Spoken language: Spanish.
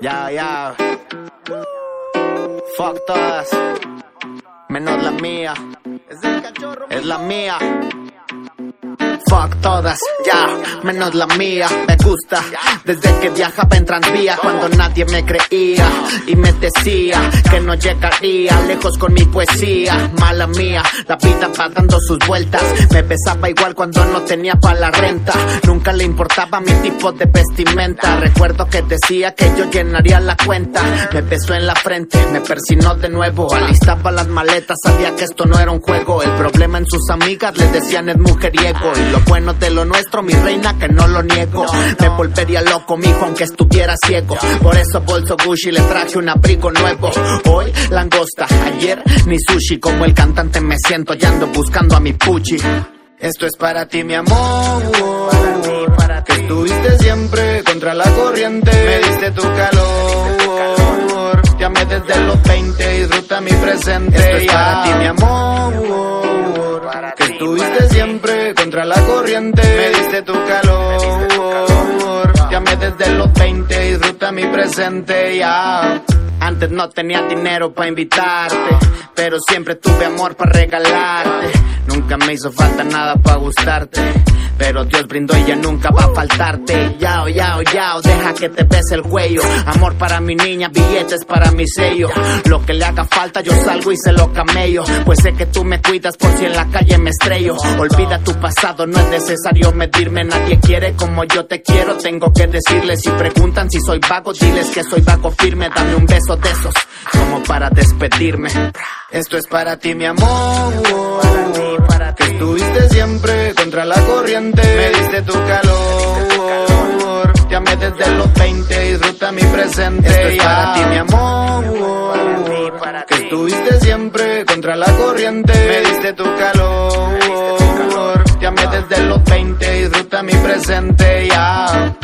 Ya, ya. Fuck todas. Menos la mía. Es la mía. Fuck todas, ya, menos la mía. Me gusta desde que viajaba en tranvía cuando nadie me creía y me decía que no llegaría lejos con mi poesía. Mala mía, la vida va dando sus vueltas. Me pesaba igual cuando no tenía para la renta. Nunca le importaba mi tipo de vestimenta. Recuerdo que decía que yo llenaría la cuenta. Me besó en la frente, me persinó de nuevo. Alistaba las maletas, sabía que esto no era un juego. El problema en sus amigas le decían es mujeriego. Y lo bueno de lo nuestro, mi reina, que no lo niego. Me volvería loco, mijo, aunque estuviera ciego. Por eso bolso Gucci le traje un abrigo nuevo. Hoy langosta, ayer ni sushi. Como el cantante me siento y ando buscando a mi puchi. Esto es para ti, mi amor. Que estuviste siempre contra la corriente. Me diste tu calor. 20, disfruta mi presente. Esto es para ti, mi amor. Que estuviste siempre contra la corriente. Me diste tu calor. Te amé desde los 20, disfruta mi presente, ya. Antes no tenía dinero para invitarte, pero siempre tuve amor para regalarte. Nunca me hizo falta nada para gustarte, pero Dios brindó y ya nunca va a faltarte. Yao, yao, yao, deja que te bese el cuello. Amor para mi niña, billetes para mi sello. Lo que le haga falta, yo salgo y se lo camello. Pues sé que tú me cuidas por si en la calle me estrello. Olvida tu pasado, no es necesario medirme. Nadie quiere como yo te quiero. Tengo que decirles si preguntan si soy vago, diles que soy vago firme. Dame un beso de esos, como para despedirme. Esto es para ti, mi amor. Que estuviste siempre contra la corriente. Me diste tu calor. Te amé desde los 20, disfruta mi presente. Esto es para ti, mi amor. Que estuviste siempre contra la corriente. Me diste tu calor. Te amé desde los 20, disfruta mi presente, ya.